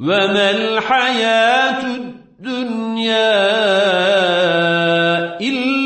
وما الحياة الدنيا إلا